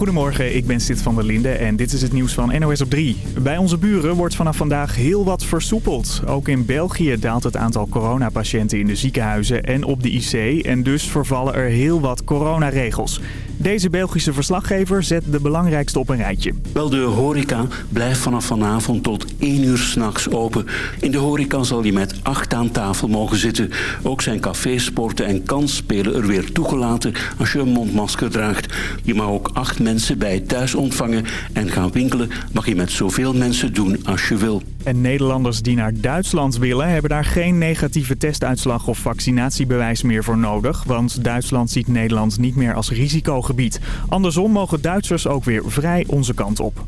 Goedemorgen, ik ben Sid van der Linde en dit is het nieuws van NOS op 3. Bij onze buren wordt vanaf vandaag heel wat versoepeld. Ook in België daalt het aantal coronapatiënten in de ziekenhuizen en op de IC. En dus vervallen er heel wat coronaregels. Deze Belgische verslaggever zet de belangrijkste op een rijtje. Wel, de horeca blijft vanaf vanavond tot 1 uur s'nachts open. In de horeca zal je met acht aan tafel mogen zitten. Ook zijn cafés, sporten en kansspelen er weer toegelaten als je een mondmasker draagt. Je mag ook acht mensen bij thuis ontvangen en gaan winkelen mag je met zoveel mensen doen als je wil. En Nederlanders die naar Duitsland willen hebben daar geen negatieve testuitslag of vaccinatiebewijs meer voor nodig. Want Duitsland ziet Nederland niet meer als risicogebied. Andersom mogen Duitsers ook weer vrij onze kant op.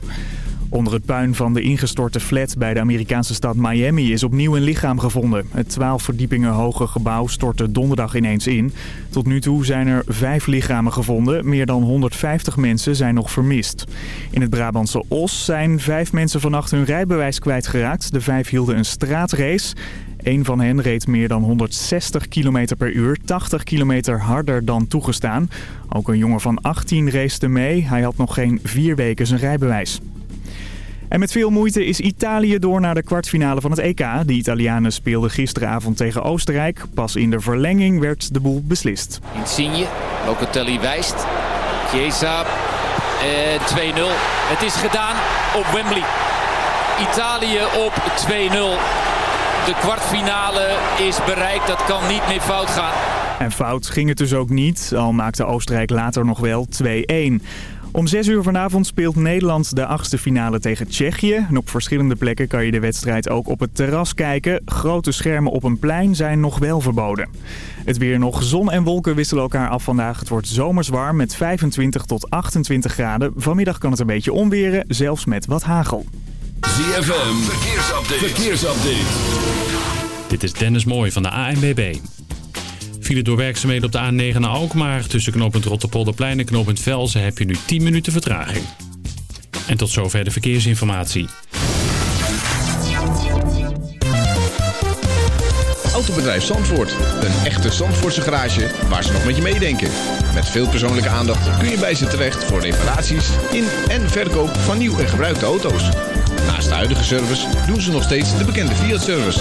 Onder het puin van de ingestorte flat bij de Amerikaanse stad Miami is opnieuw een lichaam gevonden. Het 12 verdiepingen hoge gebouw stortte donderdag ineens in. Tot nu toe zijn er vijf lichamen gevonden. Meer dan 150 mensen zijn nog vermist. In het Brabantse Os zijn vijf mensen vannacht hun rijbewijs kwijtgeraakt. De vijf hielden een straatrace. Een van hen reed meer dan 160 km per uur, 80 kilometer harder dan toegestaan. Ook een jongen van 18 race mee. Hij had nog geen vier weken zijn rijbewijs. En met veel moeite is Italië door naar de kwartfinale van het EK. De Italianen speelden gisteravond tegen Oostenrijk. Pas in de verlenging werd de boel beslist. Insigne, Locatelli wijst. Chiesa, eh, 2-0. Het is gedaan op Wembley. Italië op 2-0. De kwartfinale is bereikt, dat kan niet meer fout gaan. En fout ging het dus ook niet, al maakte Oostenrijk later nog wel 2-1. Om 6 uur vanavond speelt Nederland de achtste finale tegen Tsjechië. En op verschillende plekken kan je de wedstrijd ook op het terras kijken. Grote schermen op een plein zijn nog wel verboden. Het weer nog. Zon en wolken wisselen elkaar af vandaag. Het wordt zomers warm met 25 tot 28 graden. Vanmiddag kan het een beetje onweren, zelfs met wat hagel. ZFM, verkeersupdate. verkeersupdate. Dit is Dennis Mooij van de ANBB. File door werkzaamheden op de A9 naar Alkmaar. Tussen knooppunt Rotterpolderplein en knooppunt Velzen heb je nu 10 minuten vertraging. En tot zover de verkeersinformatie. Autobedrijf Zandvoort. Een echte Zandvoortse garage waar ze nog met je meedenken. Met veel persoonlijke aandacht kun je bij ze terecht voor reparaties in en verkoop van nieuw en gebruikte auto's. Naast de huidige service doen ze nog steeds de bekende Fiat-service.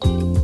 Ja, voor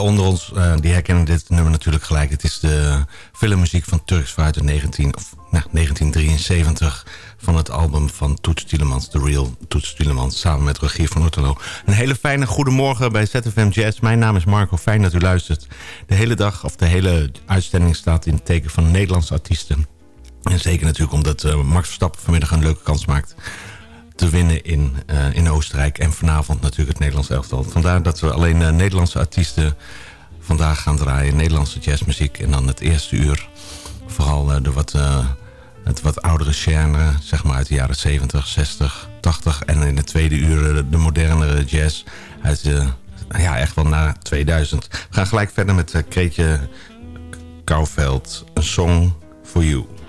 onder ons, uh, die herkennen dit nummer natuurlijk gelijk. Het is de filmmuziek van Turks uit 19, of, nou, 1973 van het album van Toets Tielemans, The Real Toets Tielemans, samen met Rogier van Otterlo. Een hele fijne goedemorgen bij ZFM Jazz. Mijn naam is Marco, fijn dat u luistert. De hele dag, of de hele uitzending staat in het teken van Nederlandse artiesten. En zeker natuurlijk omdat uh, Max Verstappen vanmiddag een leuke kans maakt te winnen in, uh, in Oostenrijk. En vanavond natuurlijk het Nederlands elftal. Vandaar dat we alleen uh, Nederlandse artiesten vandaag gaan draaien. Nederlandse jazzmuziek. En dan het eerste uur vooral uh, de wat, het wat oudere genre. Zeg maar uit de jaren 70, 60, 80. En in het tweede uur de modernere jazz. Uit ja, echt wel naar 2000. We gaan gelijk verder met Kreetje Kouwveld. Een song for you.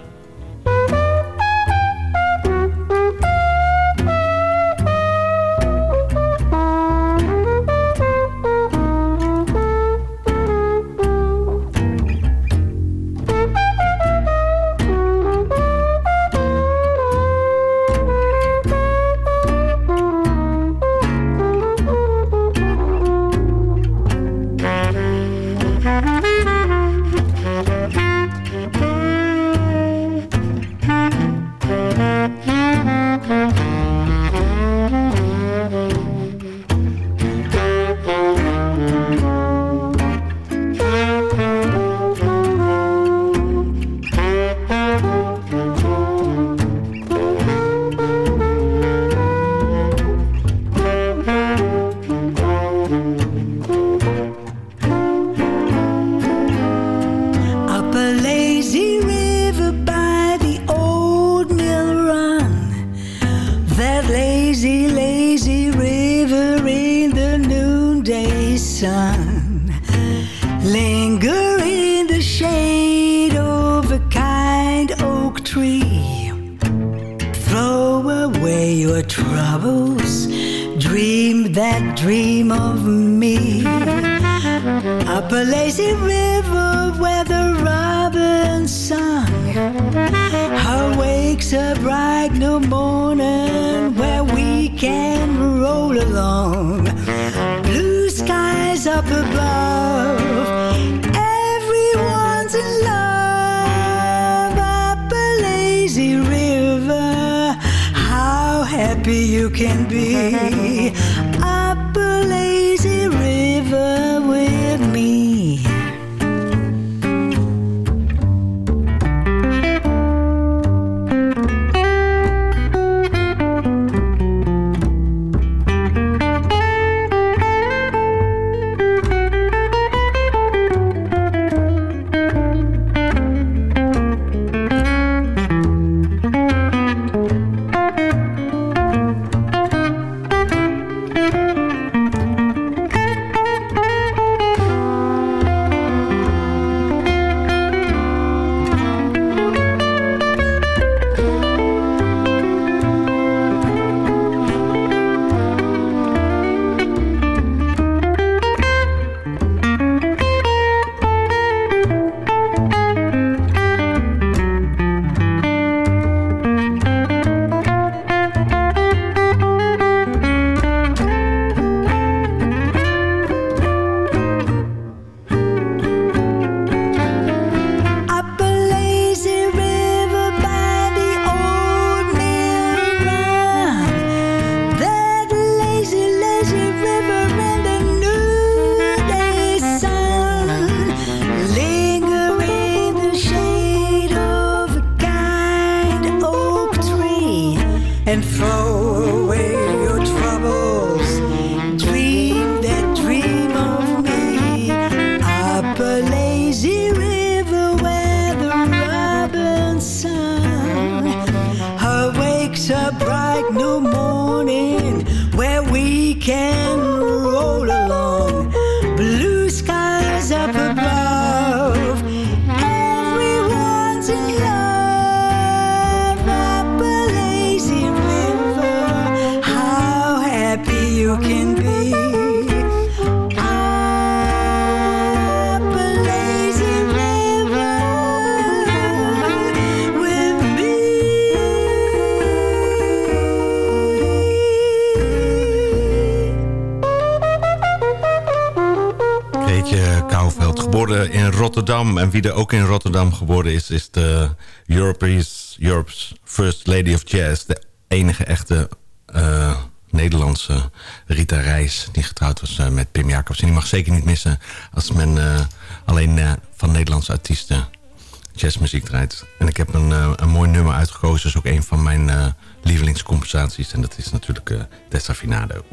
A bright new morning where we can roll along. Blue skies up above. Everyone's in love up a lazy river. How happy you can be Geboren in Rotterdam. En wie er ook in Rotterdam geboren is... is de Europe's, Europe's First Lady of Jazz. De enige echte uh, Nederlandse Rita Reis... die getrouwd was uh, met Pim Jacobs. En die mag zeker niet missen als men alleen van Nederlandse artiesten jazzmuziek draait. En ik heb een, een mooi nummer uitgekozen. Dat is ook een van mijn lievelingscompensaties. En dat is natuurlijk Desafinado.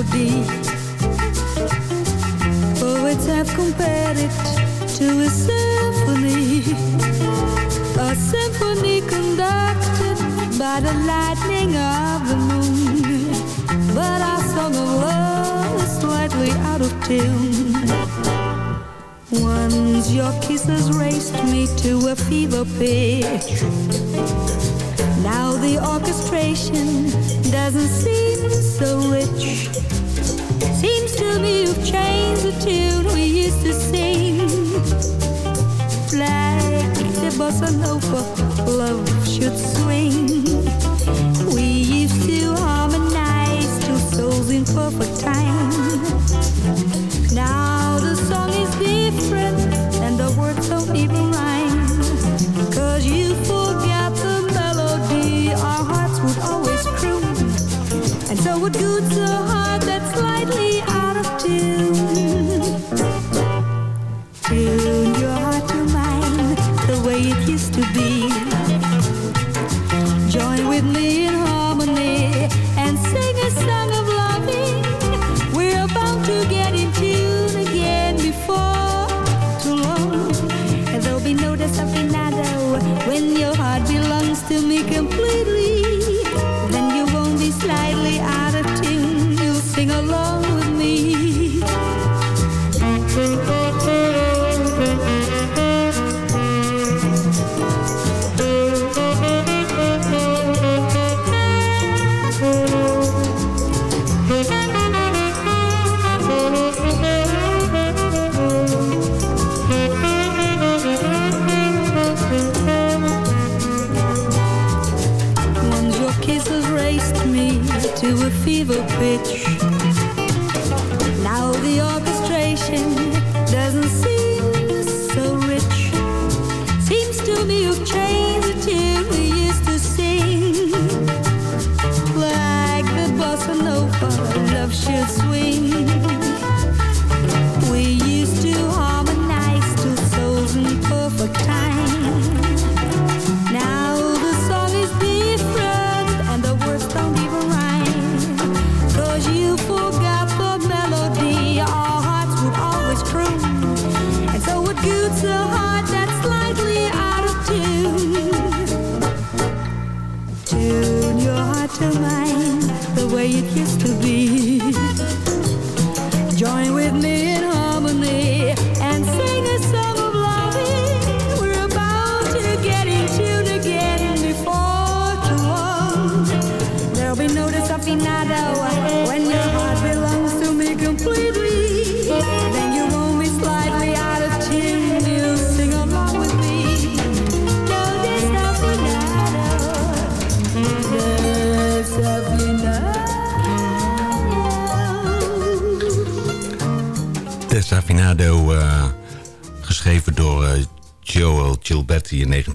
Poets oh, have compared it to a symphony, a symphony conducted by the lightning of the moon. But our song of love is slightly out of tune. Once your kisses raced me to a fever pitch. The orchestration doesn't seem so rich. Seems to me you've changed the tune we used to sing. Like the bossa nova, love should swing. We used to harmonize two souls in perfect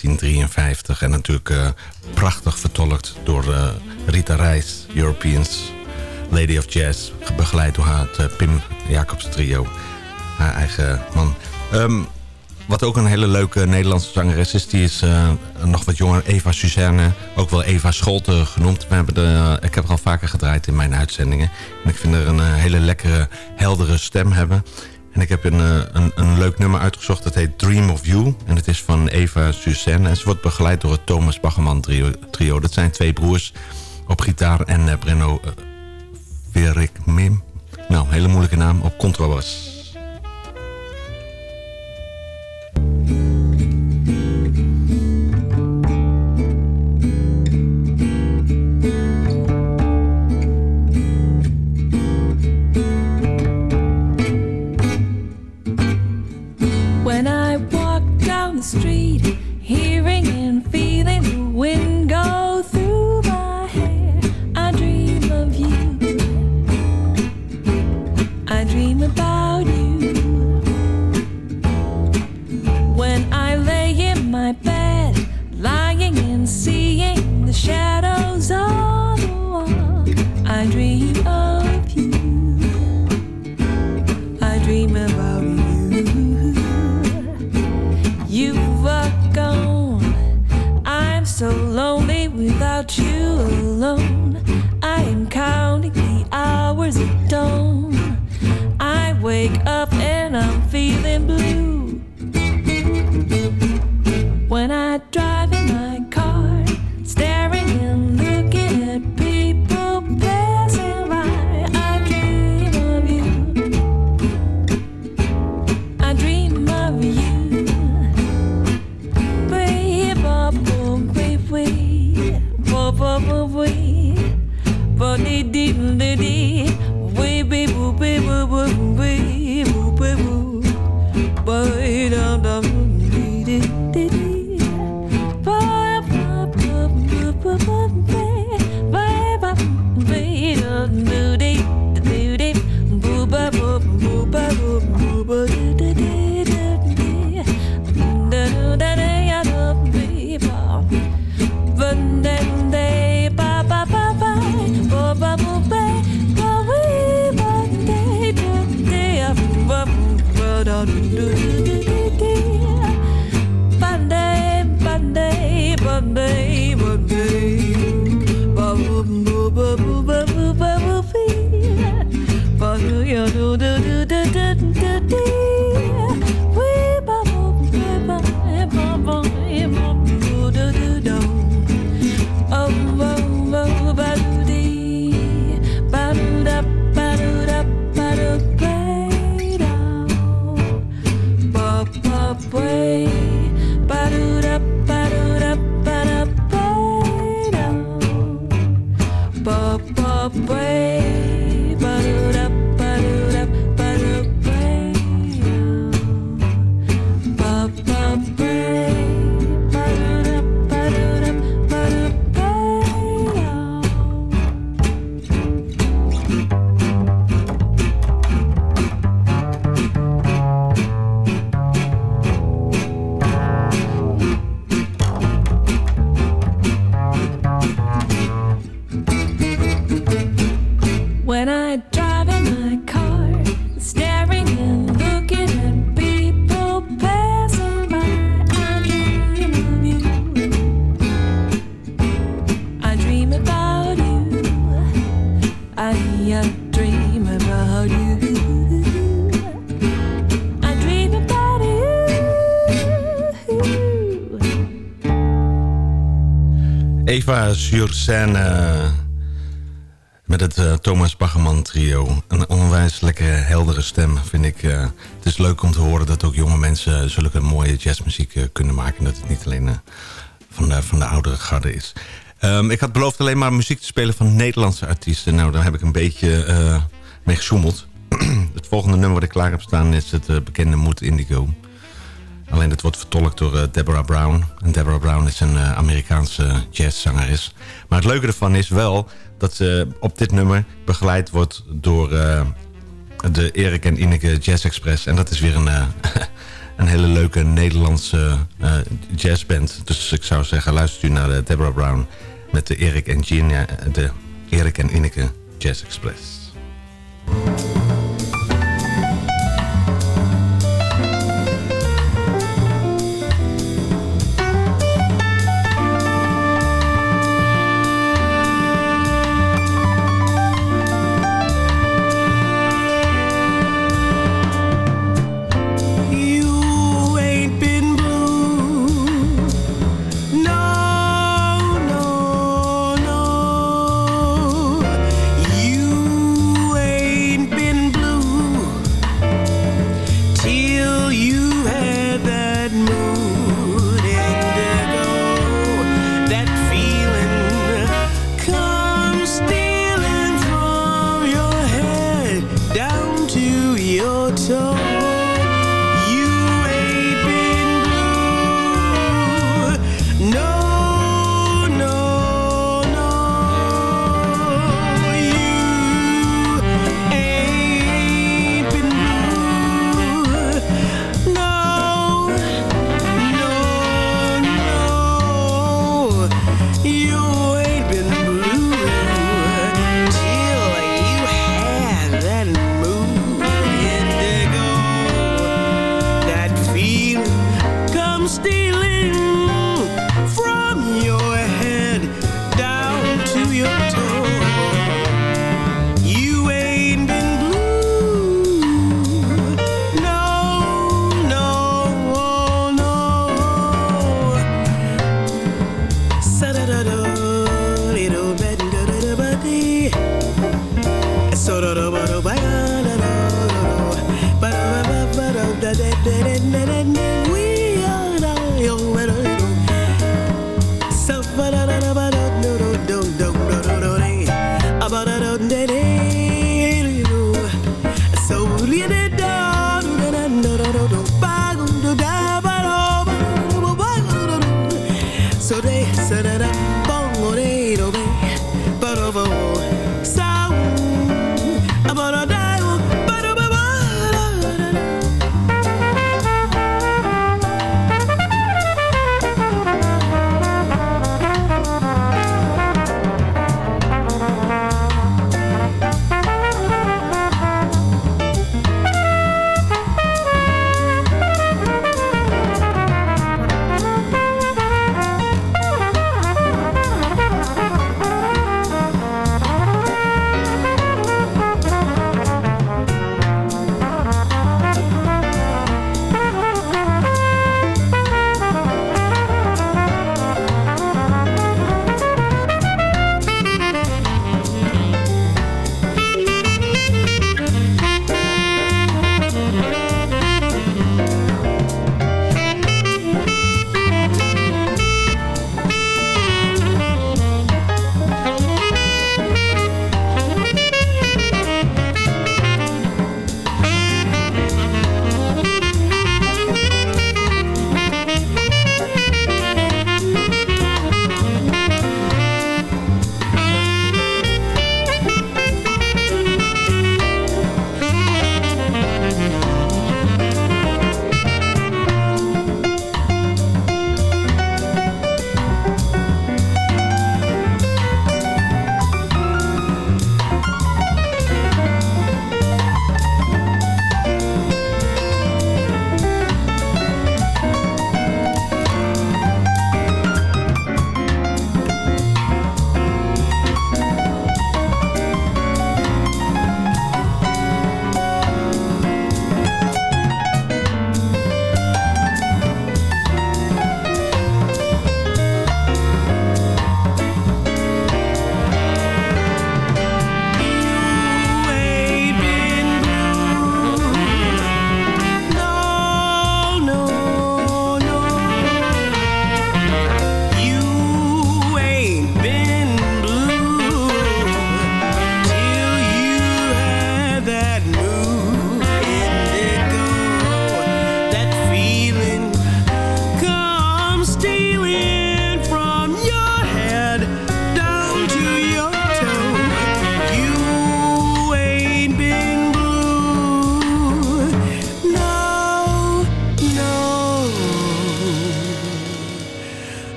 1953. En natuurlijk uh, prachtig vertolkt door Rita Reis, Europeans Lady of Jazz. Begeleid door haar Pim Jacobs trio, haar eigen man. Um, wat ook een hele leuke Nederlandse zangeres is... die is nog wat jonger, Eva Suzanne. Ook wel Eva Scholte genoemd. We hebben de, ik heb haar al vaker gedraaid in mijn uitzendingen. En ik vind haar een hele lekkere, heldere stem hebben. En ik heb een, uh, een, een, leuk nummer uitgezocht. Dat heet Dream of You. En het is van Eva Suzanne. En ze wordt begeleid door het Thomas Baggerman trio. trio. Dat zijn twee broers op gitaar. En Brenno Verik Mim. Nou, hele moeilijke naam. Op contrabas. do do do do sur scène. Eh, met het eh, Thomas Bacheman trio. Een onwijs lekkere, heldere stem, vind ik. Eh. Het is leuk om te horen dat ook jonge mensen zulke mooie jazzmuziek kunnen maken. En dat het niet alleen van, de, van de oudere garde is. Ehm, ik had beloofd alleen maar muziek te spelen van Nederlandse artiesten. Nou, daar heb ik een beetje mee gesjoemeld. het volgende nummer wat ik klaar heb staan is het bekende Moed Indigo. Alleen dat wordt vertolkt door eh, Deborah Brown. En Deborah Brown is een eh, Amerikaanse jazzzangeres. Maar het leuke ervan is wel dat ze op dit nummer begeleid wordt door eh, de Erik en Ineke Jazz Express. En dat is weer een, een hele leuke Nederlandse jazzband. Dus ik zou zeggen, luistert u naar Deborah Brown met de Erik en, Gina, de Erik en Ineke Jazz Express.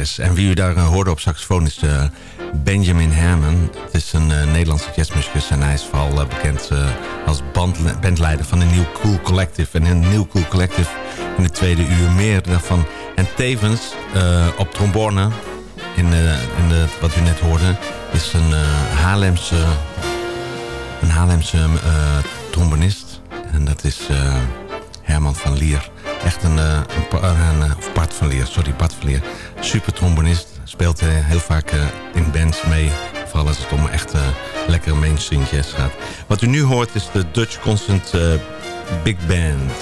En wie u daar eh, hoorde op saxofoon is eh, Benjamin Herman. Het is een Nederlandse jazzmuzikus en hij is vooral bekend als band, bandleider van een New Cool Collective. En een New Cool Collective in de tweede uur meer daarvan. En tevens op trombone, in, in de, wat u net hoorde, is een Haarlemse, een Haarlemse trombonist. En dat is Herman van Lier. Echt een, uh, een, een, Bart van Lier, sorry, Bart van. Super trombonist. Speelt uh, heel vaak in bands mee. Vooral als het om echt lekkere mainstream jazz gaat. Wat u nu hoort is de Dutch Constant Big Band.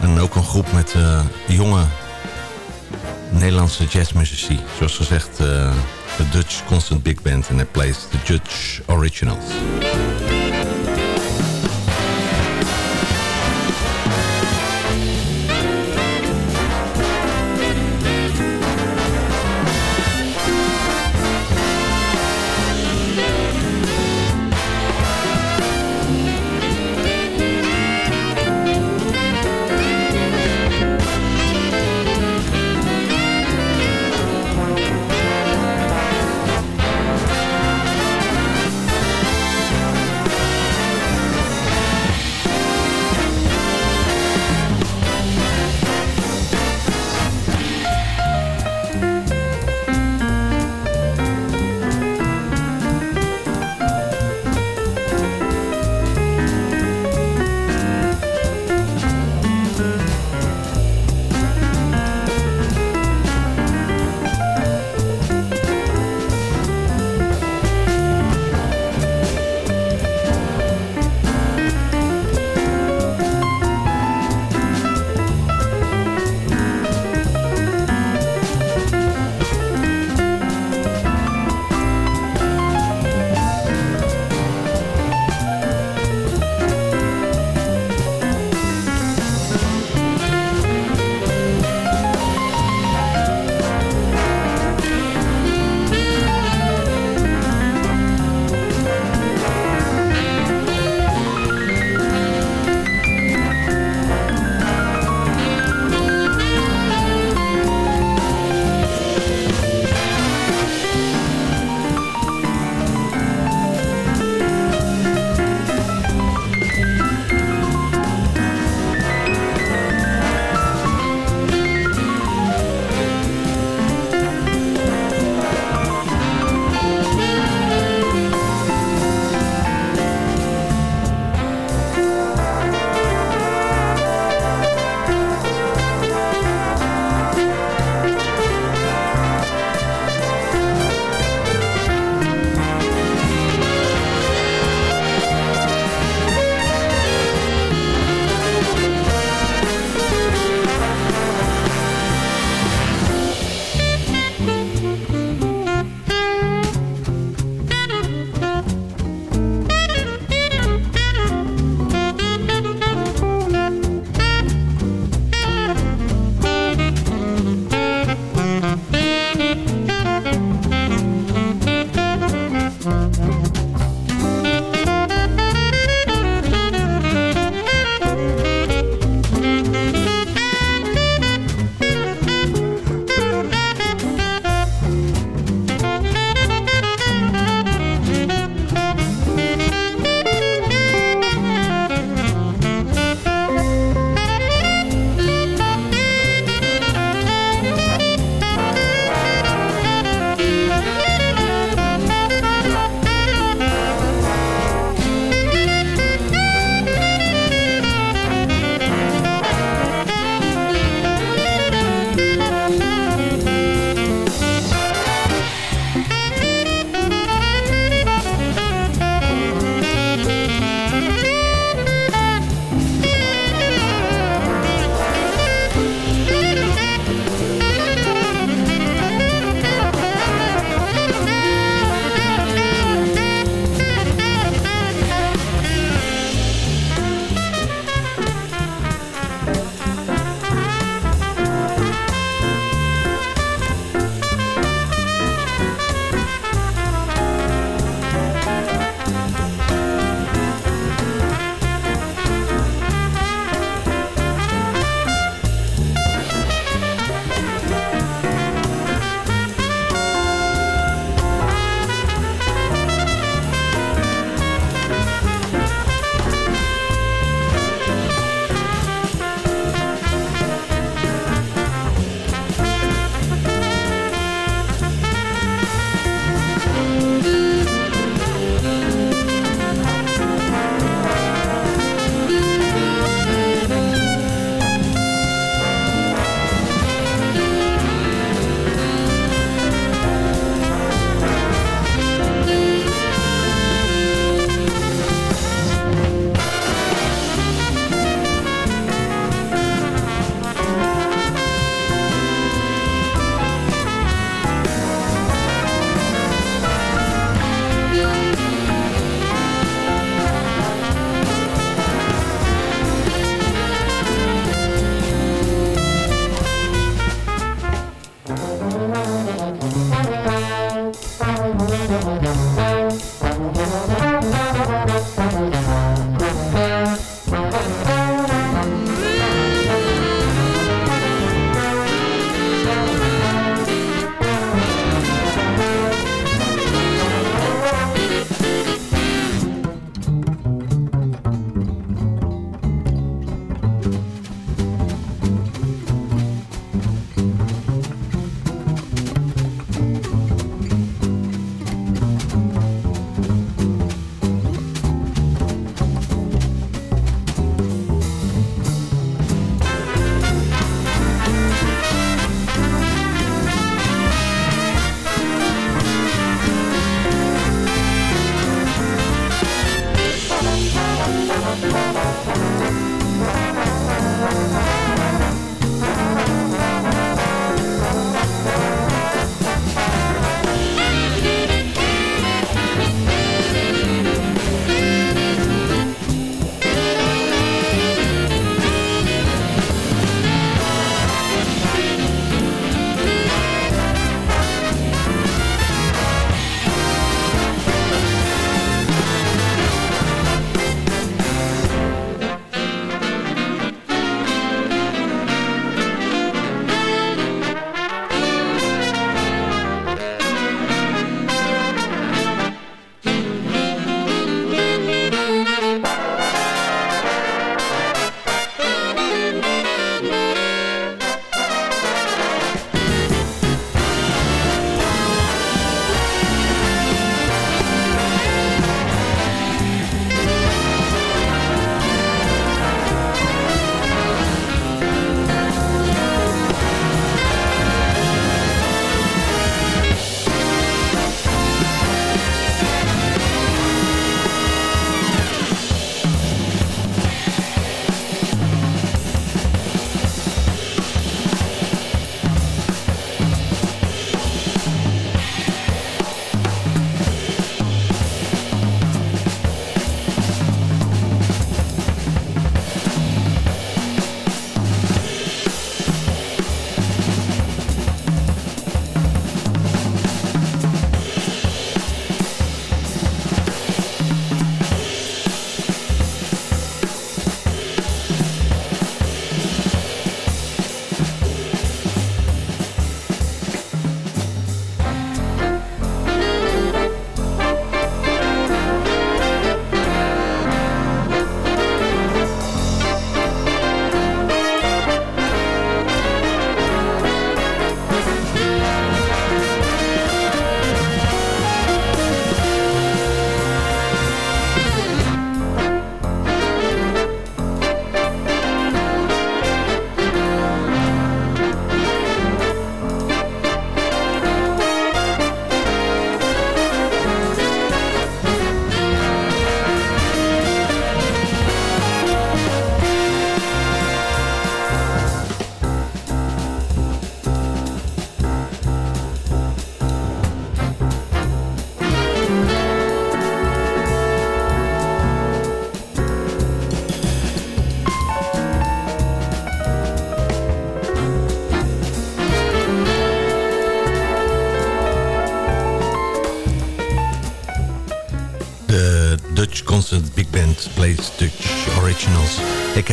En ook een groep met jonge Nederlandse jazzmuzici. Zoals gezegd, de Dutch Constant Big Band. En hij plays the Judge Originals.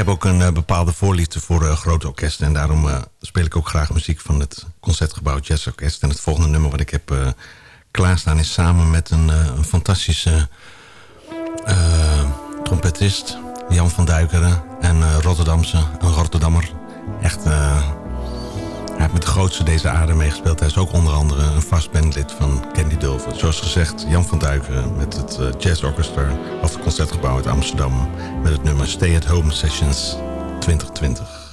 Heb ook een uh, bepaalde voorliefde voor uh, grote orkesten... en daarom uh, speel ik ook graag muziek van het Concertgebouw Jazz Orkest. En het volgende nummer wat ik heb klaarstaan is samen met een, een fantastische trompetist... Jan van Duikeren en Rotterdamse, een Rotterdammer. Met de grootste deze aarde meegespeeld. Hij is ook onder andere een vast bandlid van Candy Dulver. Zoals gezegd, Jan van Duiken met het uh, Jazz Orchestra... of het Concertgebouw uit Amsterdam... met het nummer Stay at Home Sessions 2020.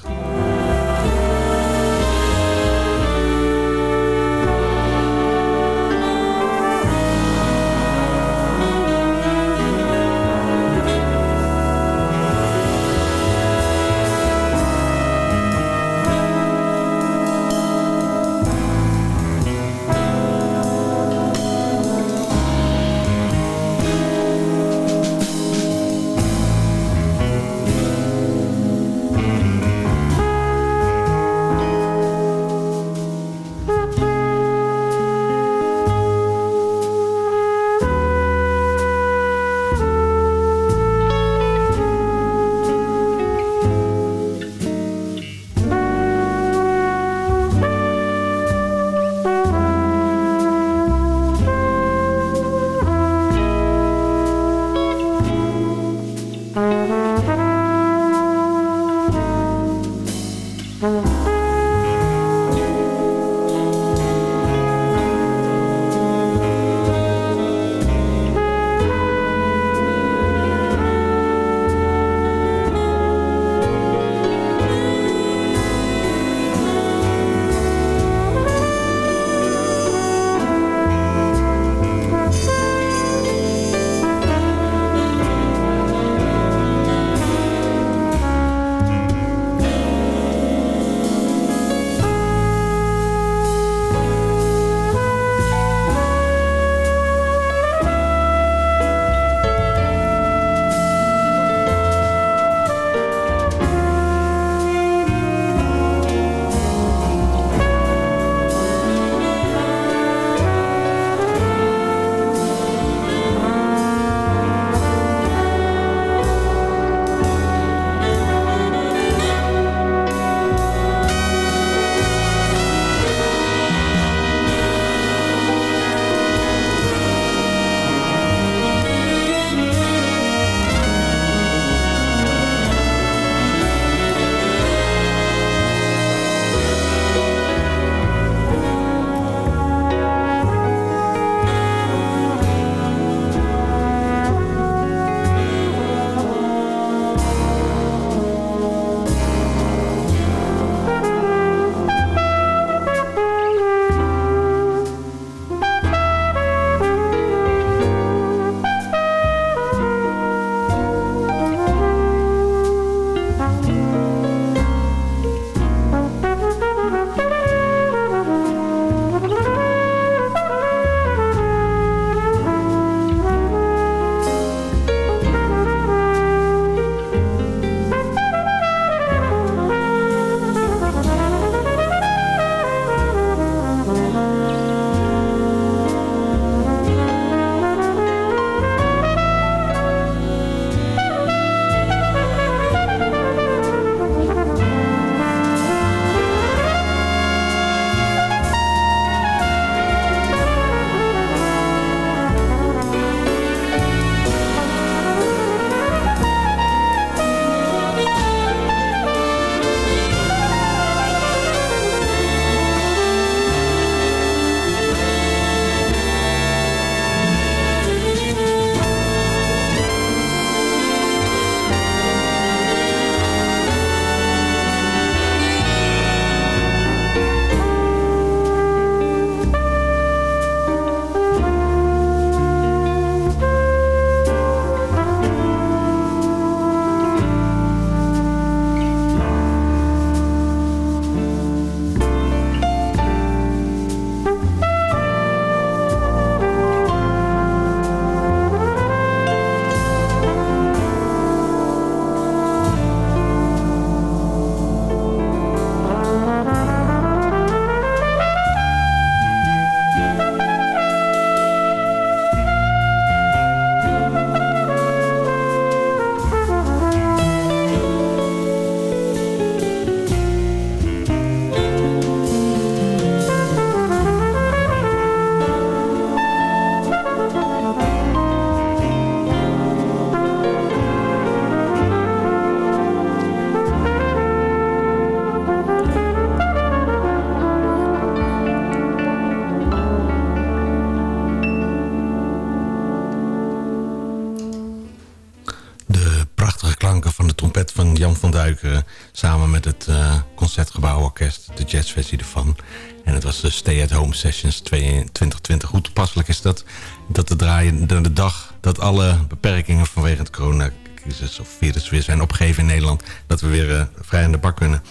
Sessions 2020. Hoe toepasselijk is dat? Dat te draaien de dag dat alle beperkingen vanwege het coronacrisis... of virus weer zijn opgegeven in Nederland... dat we weer uh, vrij aan de bak kunnen.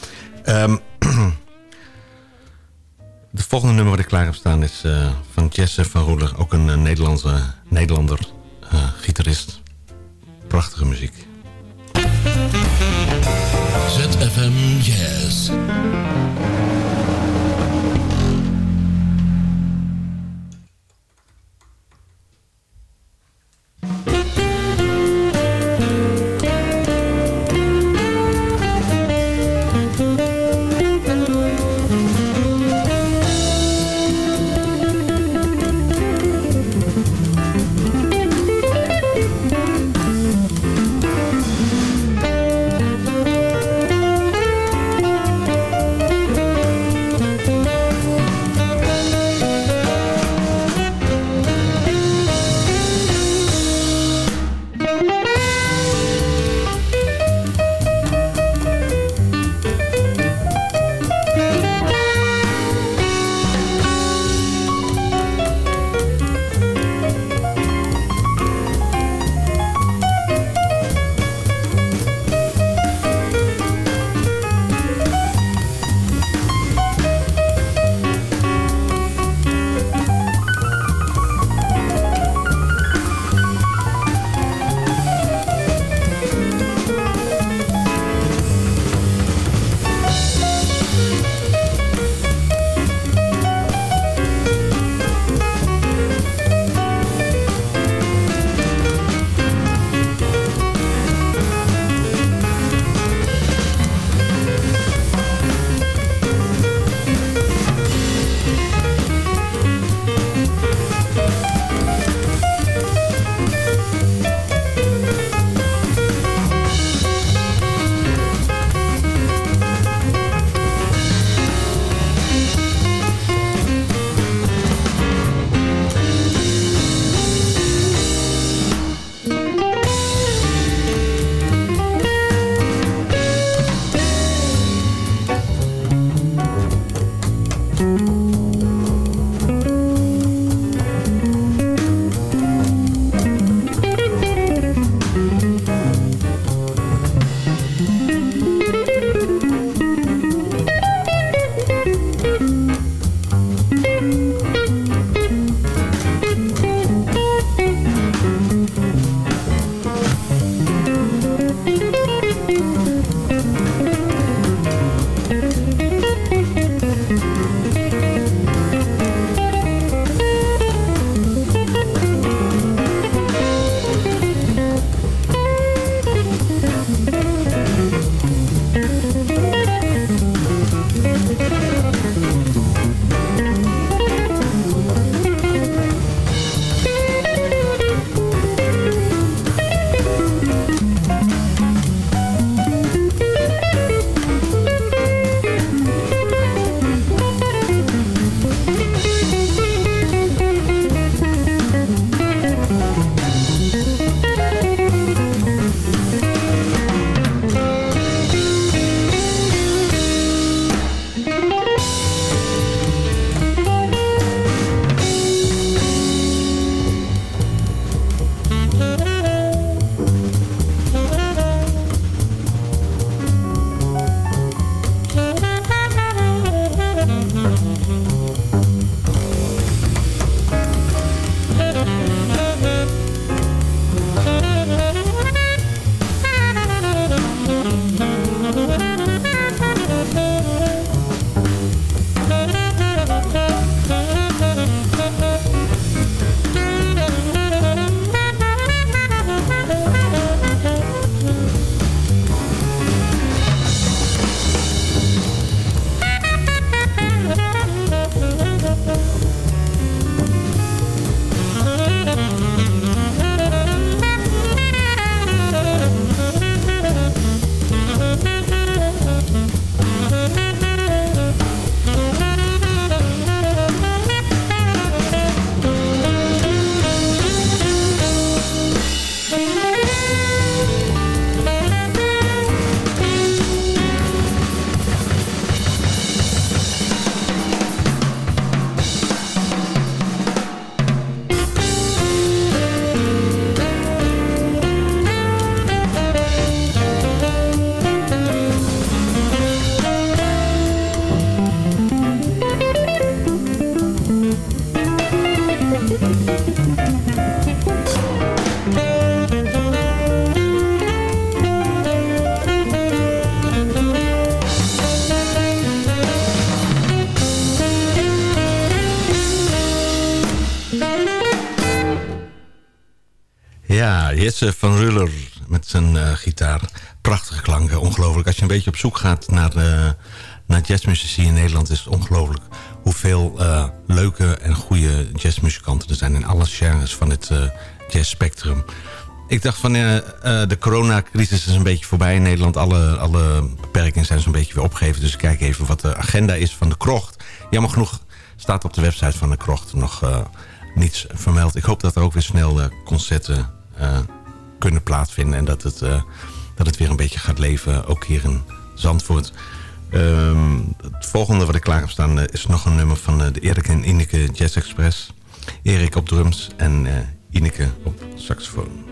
Um, de volgende nummer wat ik klaar heb staan is uh, van Jesse van Roeler. Ook een Nederlandse, Nederlander gitarist. Prachtige muziek. ZFM Jazz. Jesse van Ruller met zijn eh, gitaar. Prachtige klanken, ongelooflijk. Als je een beetje op zoek gaat naar, uh, naar in Nederland... is het ongelooflijk hoeveel uh, leuke en goede jazzmuzikanten er zijn... in alle genres van het jazzspectrum. Ik dacht van de coronacrisis is een beetje voorbij in Nederland. Alle, alle beperkingen zijn zo'n beetje weer opgegeven. Dus kijk even wat de agenda is van de krocht. Jammer genoeg staat op de website van de krocht nog niets vermeld. Ik hoop dat er ook weer snel concerten kunnen plaatsvinden. En dat het, uh, dat het weer een beetje gaat leven, ook hier in Zandvoort. Um, het volgende wat ik klaar heb staan uh, is nog een nummer van de Erik en Ineke Jazz Express. Erik op drums en Ineke op saxofoon.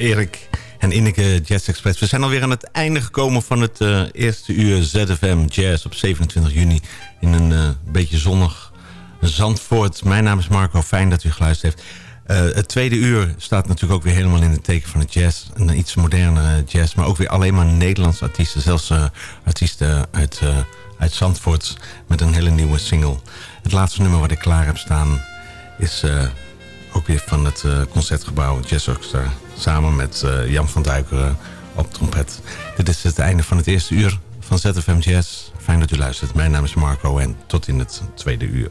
Erik en Ineke Jazz Express. We zijn alweer aan het einde gekomen van het uh, eerste uur ZFM Jazz op 27 juni. In een uh, beetje zonnig Zandvoort. Mijn naam is Marco, fijn dat u geluisterd heeft. het tweede uur staat natuurlijk ook weer helemaal in het teken van het jazz. Een iets modernere jazz, maar ook weer alleen maar Nederlandse artiesten. Zelfs artiesten uit, uit Zandvoort met een hele nieuwe single. Het laatste nummer wat ik klaar heb staan is ook weer van het Concertgebouw Jazz Orchestra. Samen met uh, Jan van Duikeren op trompet. Dit is het einde van het eerste uur van ZFM Jazz. Fijn dat u luistert. Mijn naam is Marco en tot in het tweede uur.